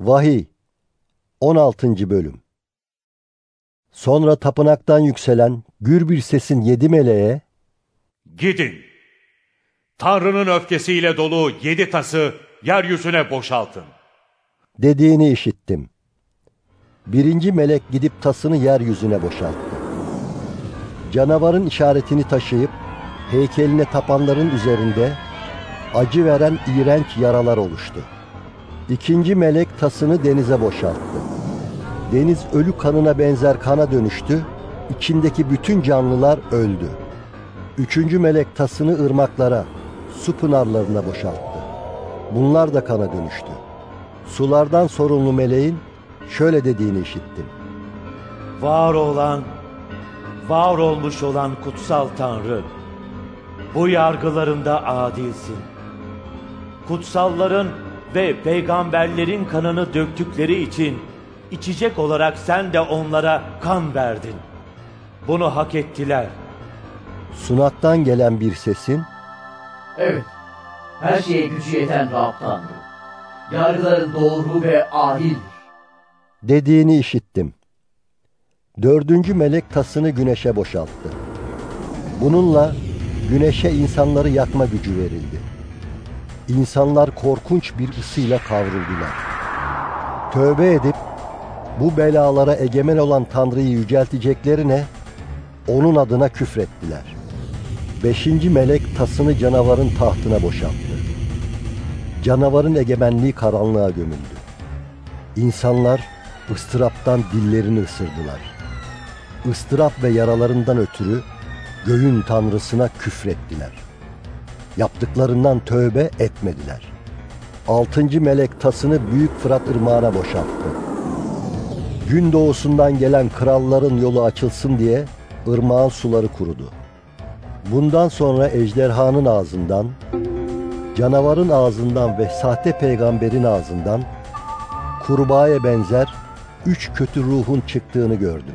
Vahiy 16. Bölüm Sonra tapınaktan yükselen gür bir sesin yedi meleğe Gidin. Tanrı'nın öfkesiyle dolu yedi tası yeryüzüne boşaltın. dediğini işittim. Birinci melek gidip tasını yeryüzüne boşalttı. Canavarın işaretini taşıyıp heykeline tapanların üzerinde acı veren iğrenç yaralar oluştu. İkinci melek tasını denize boşalttı. Deniz ölü kanına benzer kana dönüştü. İçindeki bütün canlılar öldü. Üçüncü melek tasını ırmaklara, su pınarlarına boşalttı. Bunlar da kana dönüştü. Sulardan sorumlu meleğin şöyle dediğini işittim. Var olan, var olmuş olan kutsal Tanrı, bu yargılarında adilsin. Kutsalların ve peygamberlerin kanını döktükleri için içecek olarak sen de onlara kan verdin. Bunu hak ettiler. Sunaktan gelen bir sesin Evet, her şeye gücü yeten Rab Tanrı. Yargıların doğru ve adildir. dediğini işittim. Dördüncü melek tasını güneşe boşalttı. Bununla güneşe insanları yakma gücü verildi. İnsanlar korkunç bir ısıyla kavruldular. Tövbe edip bu belalara egemen olan Tanrı'yı yücelteceklerine onun adına küfrettiler. Beşinci melek tasını canavarın tahtına boşalttı. Canavarın egemenliği karanlığa gömüldü. İnsanlar ıstıraptan dillerini ısırdılar. Istırap ve yaralarından ötürü göğün tanrısına küfrettiler. Yaptıklarından tövbe etmediler. Altıncı melek tasını büyük Fırat ırmağına boşalttı. Gün doğusundan gelen kralların yolu açılsın diye ırmağın suları kurudu. Bundan sonra ejderhanın ağzından, canavarın ağzından ve sahte peygamberin ağzından kurbağaya benzer üç kötü ruhun çıktığını gördüm.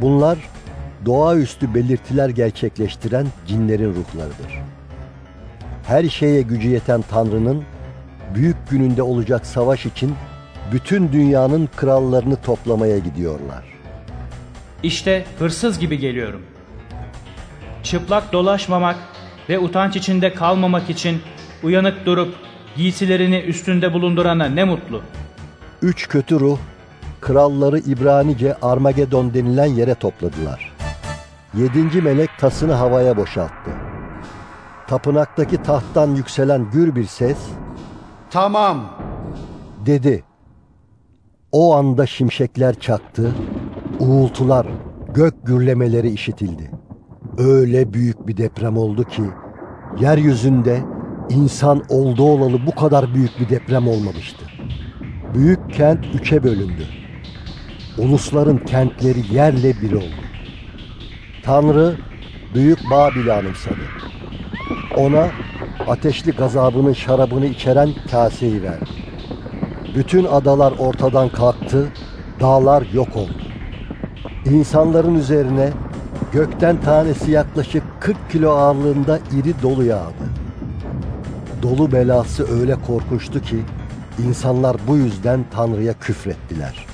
Bunlar doğaüstü belirtiler gerçekleştiren cinlerin ruhlarıdır. Her şeye gücü yeten Tanrı'nın büyük gününde olacak savaş için bütün dünyanın krallarını toplamaya gidiyorlar. İşte hırsız gibi geliyorum. Çıplak dolaşmamak ve utanç içinde kalmamak için uyanık durup giysilerini üstünde bulundurana ne mutlu. Üç kötü ruh kralları İbranice Armagedon denilen yere topladılar. Yedinci melek tasını havaya boşalttı. Tapınaktaki tahttan yükselen gür bir ses Tamam. dedi. O anda şimşekler çaktı, uğultular, gök gürlemeleri işitildi. Öyle büyük bir deprem oldu ki yeryüzünde insan oldu olalı bu kadar büyük bir deprem olmamıştı. Büyük kent üçe bölündü. Ulusların kentleri yerle bir oldu. Tanrı büyük Babil'i anımsadı. Ona ateşli gazabının şarabını içeren kaseyi verdi. Bütün adalar ortadan kalktı, dağlar yok oldu. İnsanların üzerine gökten tanesi yaklaşık 40 kilo ağırlığında iri dolu yağdı. Dolu belası öyle korkunçtu ki insanlar bu yüzden Tanrı'ya küfrettiler.